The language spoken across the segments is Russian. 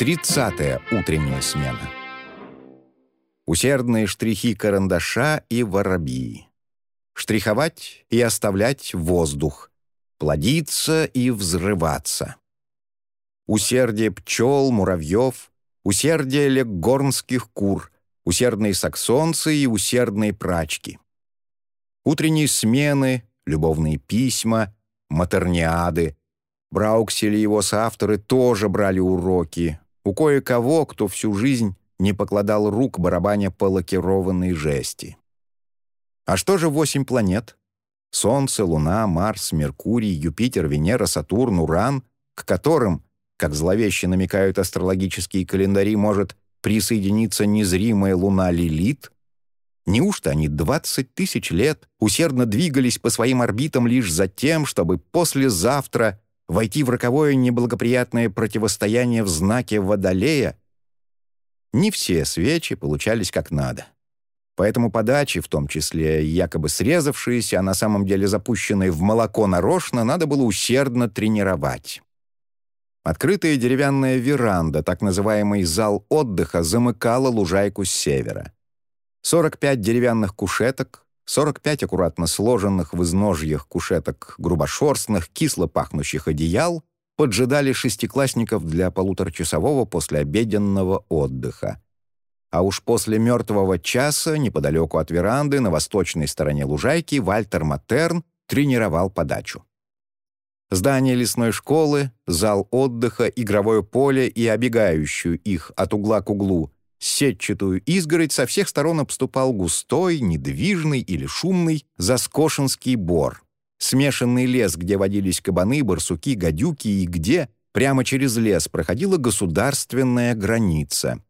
Тридцатая утренняя смена. Усердные штрихи карандаша и воробьи. Штриховать и оставлять воздух. Плодиться и взрываться. Усердие пчел, муравьев, усердие леггорнских кур, усердные саксонцы и усердные прачки. Утренние смены, любовные письма, матерниады. Брауксель и его соавторы тоже брали уроки, у кое-кого, кто всю жизнь не покладал рук барабаня по лакированной жести. А что же восемь планет? Солнце, Луна, Марс, Меркурий, Юпитер, Венера, Сатурн, Уран, к которым, как зловеще намекают астрологические календари, может присоединиться незримая Луна Лилит? Неужто они 20 тысяч лет усердно двигались по своим орбитам лишь за тем, чтобы послезавтра войти в роковое неблагоприятное противостояние в знаке Водолея, не все свечи получались как надо. Поэтому подачи, в том числе якобы срезавшиеся, а на самом деле запущенные в молоко нарочно, надо было усердно тренировать. Открытая деревянная веранда, так называемый зал отдыха, замыкала лужайку с севера. 45 деревянных кушеток, 45 аккуратно сложенных в изножьях кушеток грубошерстных, кисло пахнущих одеял поджидали шестиклассников для полуторачасового послеобеденного отдыха. А уж после мертвого часа, неподалеку от веранды, на восточной стороне лужайки, Вальтер Матерн тренировал подачу. Здание лесной школы, зал отдыха, игровое поле и обегающую их от угла к углу Сетчатую изгородь со всех сторон обступал густой, недвижный или шумный заскошенский бор. Смешанный лес, где водились кабаны, барсуки, гадюки и где, прямо через лес, проходила государственная граница.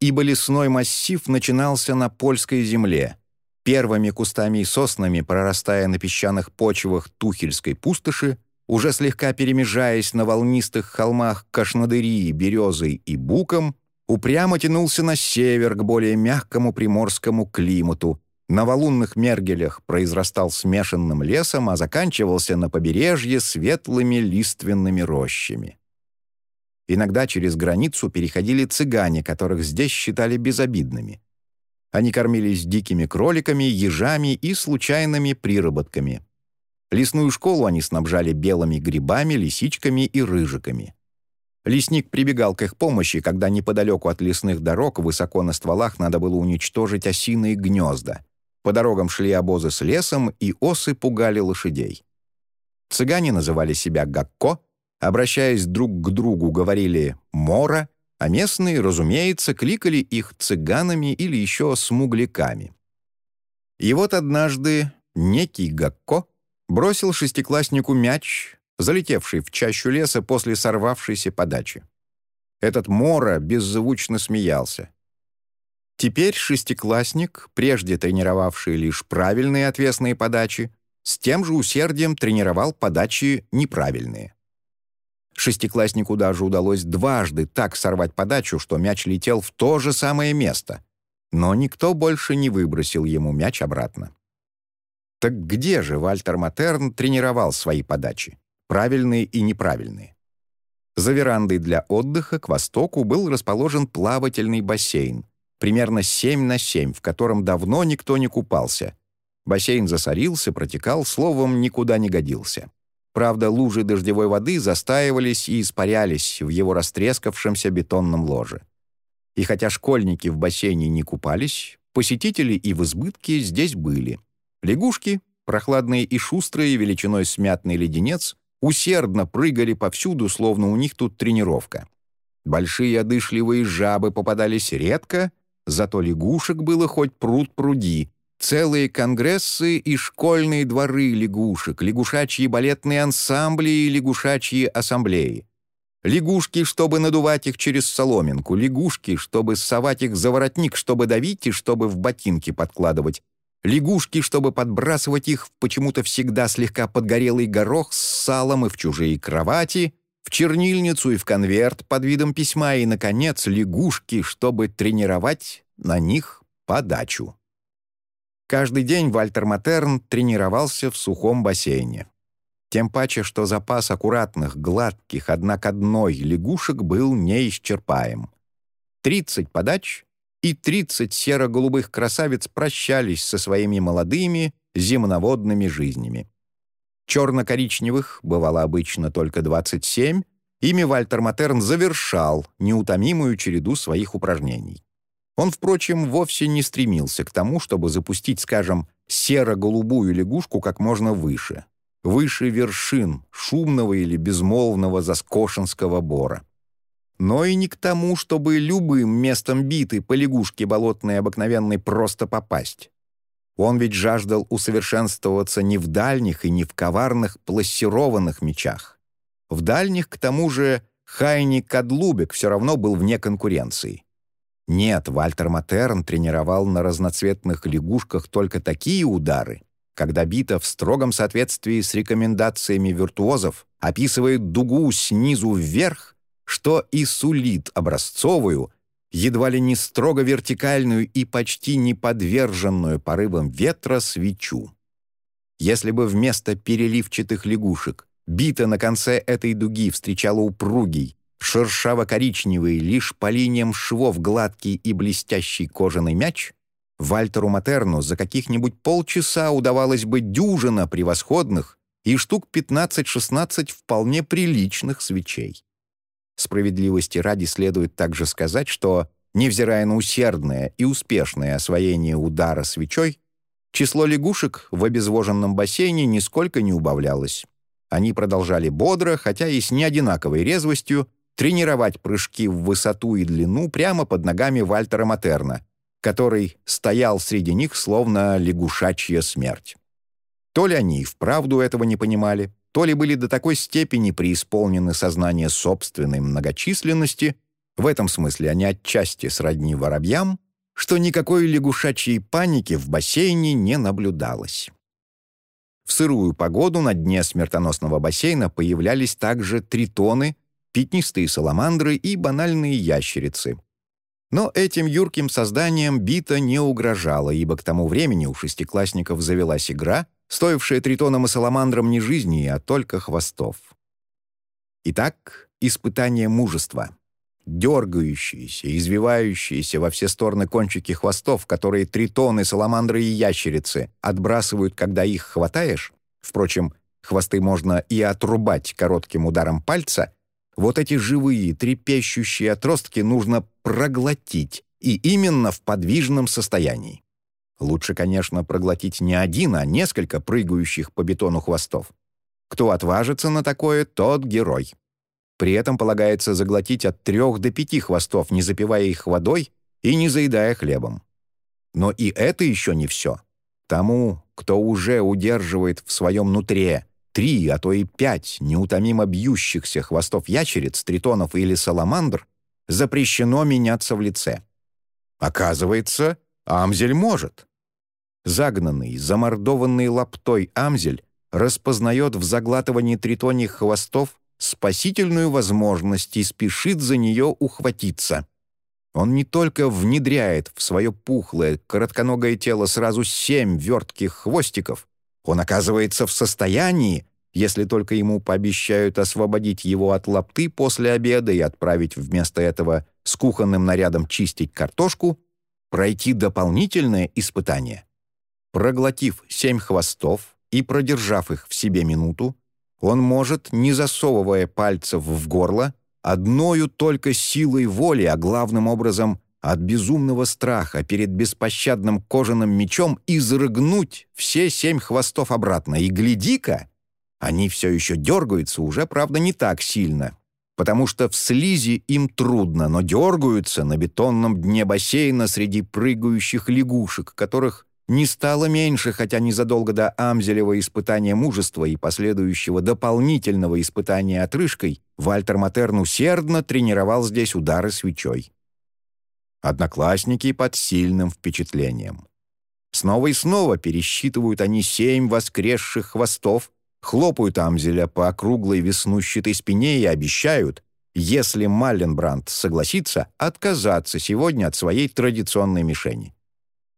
Ибо лесной массив начинался на польской земле. Первыми кустами и соснами, прорастая на песчаных почвах Тухельской пустоши, уже слегка перемежаясь на волнистых холмах Кашнадырии, Березой и Буком, упрямо тянулся на север к более мягкому приморскому климату, на валунных мергелях произрастал смешанным лесом, а заканчивался на побережье светлыми лиственными рощами. Иногда через границу переходили цыгане, которых здесь считали безобидными. Они кормились дикими кроликами, ежами и случайными приработками. Лесную школу они снабжали белыми грибами, лисичками и рыжиками. Лесник прибегал к их помощи, когда неподалеку от лесных дорог высоко на стволах надо было уничтожить осиные гнезда. По дорогам шли обозы с лесом, и осы пугали лошадей. Цыгане называли себя Гакко, обращаясь друг к другу, говорили «мора», а местные, разумеется, кликали их цыганами или еще смугляками. И вот однажды некий Гакко бросил шестикласснику мяч, залетевший в чащу леса после сорвавшейся подачи. Этот Мора беззвучно смеялся. Теперь шестиклассник, прежде тренировавший лишь правильные отвесные подачи, с тем же усердием тренировал подачи неправильные. Шестикласснику даже удалось дважды так сорвать подачу, что мяч летел в то же самое место, но никто больше не выбросил ему мяч обратно. Так где же Вальтер Матерн тренировал свои подачи? Правильные и неправильные. За верандой для отдыха к востоку был расположен плавательный бассейн, примерно 7 на 7, в котором давно никто не купался. Бассейн засорился, протекал, словом, никуда не годился. Правда, лужи дождевой воды застаивались и испарялись в его растрескавшемся бетонном ложе. И хотя школьники в бассейне не купались, посетители и в избытке здесь были. Лягушки, прохладные и шустрые, величиной смятный леденец, усердно прыгали повсюду, словно у них тут тренировка. Большие одышливые жабы попадались редко, зато лягушек было хоть пруд пруди, целые конгрессы и школьные дворы лягушек, лягушачьи балетные ансамбли и лягушачьи ассамблеи. Лягушки, чтобы надувать их через соломинку, лягушки, чтобы совать их за воротник, чтобы давить и чтобы в ботинки подкладывать, лягушки, чтобы подбрасывать их в почему-то всегда слегка подгорелый горох с салом и в чужие кровати, в чернильницу и в конверт под видом письма, и, наконец, лягушки, чтобы тренировать на них подачу. Каждый день Вальтер Матерн тренировался в сухом бассейне. Тем паче, что запас аккуратных, гладких, однако одной лягушек был неисчерпаем. Тридцать подач, и тридцать серо-голубых красавиц прощались со своими молодыми земноводными жизнями. Черно-коричневых бывало обычно только 27, ими Вальтер Матерн завершал неутомимую череду своих упражнений. Он, впрочем, вовсе не стремился к тому, чтобы запустить, скажем, серо-голубую лягушку как можно выше, выше вершин шумного или безмолвного заскошенского бора. Но и не к тому, чтобы любым местом биты по лягушке болотной обыкновенной просто попасть. Он ведь жаждал усовершенствоваться не в дальних и не в коварных плассированных мечах. В дальних, к тому же, Хайни Кадлубек все равно был вне конкуренции. Нет, Вальтер Матерн тренировал на разноцветных лягушках только такие удары, когда бита в строгом соответствии с рекомендациями виртуозов описывает дугу снизу вверх, что и сулит образцовую, едва ли не строго вертикальную и почти не подверженную порывам ветра свечу. Если бы вместо переливчатых лягушек бита на конце этой дуги встречала упругий, шершаво-коричневый, лишь по линиям швов гладкий и блестящий кожаный мяч, Вальтеру Матерну за каких-нибудь полчаса удавалось бы дюжина превосходных и штук 15-16 вполне приличных свечей. Справедливости ради следует также сказать, что, невзирая на усердное и успешное освоение удара свечой, число лягушек в обезвоженном бассейне нисколько не убавлялось. Они продолжали бодро, хотя и с неодинаковой резвостью, тренировать прыжки в высоту и длину прямо под ногами Вальтера Матерна, который стоял среди них словно лягушачья смерть. То ли они и вправду этого не понимали, то ли были до такой степени преисполнены сознания собственной многочисленности, в этом смысле они отчасти сродни воробьям, что никакой лягушачьей паники в бассейне не наблюдалось. В сырую погоду на дне смертоносного бассейна появлялись также тритоны, пятнистые саламандры и банальные ящерицы. Но этим юрким созданием бита не угрожала, ибо к тому времени у шестиклассников завелась игра — стоившая тритонам и саламандрам не жизни, а только хвостов. Итак, испытание мужества. Дергающиеся, извивающиеся во все стороны кончики хвостов, которые тритоны, саламандры и ящерицы отбрасывают, когда их хватаешь, впрочем, хвосты можно и отрубать коротким ударом пальца, вот эти живые, трепещущие отростки нужно проглотить, и именно в подвижном состоянии. Лучше, конечно, проглотить не один, а несколько прыгающих по бетону хвостов. Кто отважится на такое, тот герой. При этом полагается заглотить от трех до пяти хвостов, не запивая их водой и не заедая хлебом. Но и это еще не все. Тому, кто уже удерживает в своем нутре три, а то и пять неутомимо бьющихся хвостов ящериц, тритонов или саламандр, запрещено меняться в лице. Оказывается, Амзель может. Загнанный, замордованный лаптой амзель распознает в заглатывании тритоних хвостов спасительную возможность и спешит за нее ухватиться. Он не только внедряет в свое пухлое, коротконогое тело сразу семь вертких хвостиков, он оказывается в состоянии, если только ему пообещают освободить его от лапты после обеда и отправить вместо этого с кухонным нарядом чистить картошку, пройти дополнительное испытание. Проглотив семь хвостов и продержав их в себе минуту, он может, не засовывая пальцев в горло, одною только силой воли, а главным образом от безумного страха перед беспощадным кожаным мечом изрыгнуть все семь хвостов обратно. И гляди-ка, они все еще дергаются, уже, правда, не так сильно, потому что в слизи им трудно, но дергаются на бетонном дне бассейна среди прыгающих лягушек, которых не стало меньше, хотя незадолго до Амзелева испытания мужества и последующего дополнительного испытания отрыжкой Вальтер Матерн усердно тренировал здесь удары свечой. Одноклассники под сильным впечатлением. Снова и снова пересчитывают они семь воскресших хвостов, хлопают Амзеля по округлой веснущатой спине и обещают, если Малленбранд согласится, отказаться сегодня от своей традиционной мишени.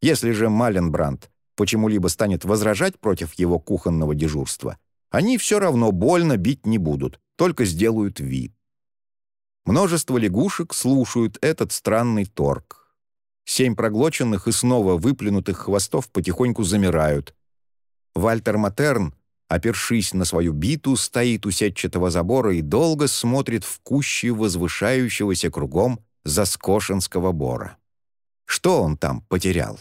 Если же Маленбранд почему-либо станет возражать против его кухонного дежурства, Они все равно больно бить не будут, только сделают вид. Множество лягушек слушают этот странный торг. Семь проглоченных и снова выплюнутых хвостов потихоньку замирают. Вальтер Матерн, опершись на свою биту, стоит у сетчатого забора и долго смотрит в кущи возвышающегося кругом заскошенского бора. Что он там потерял?